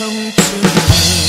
come to me.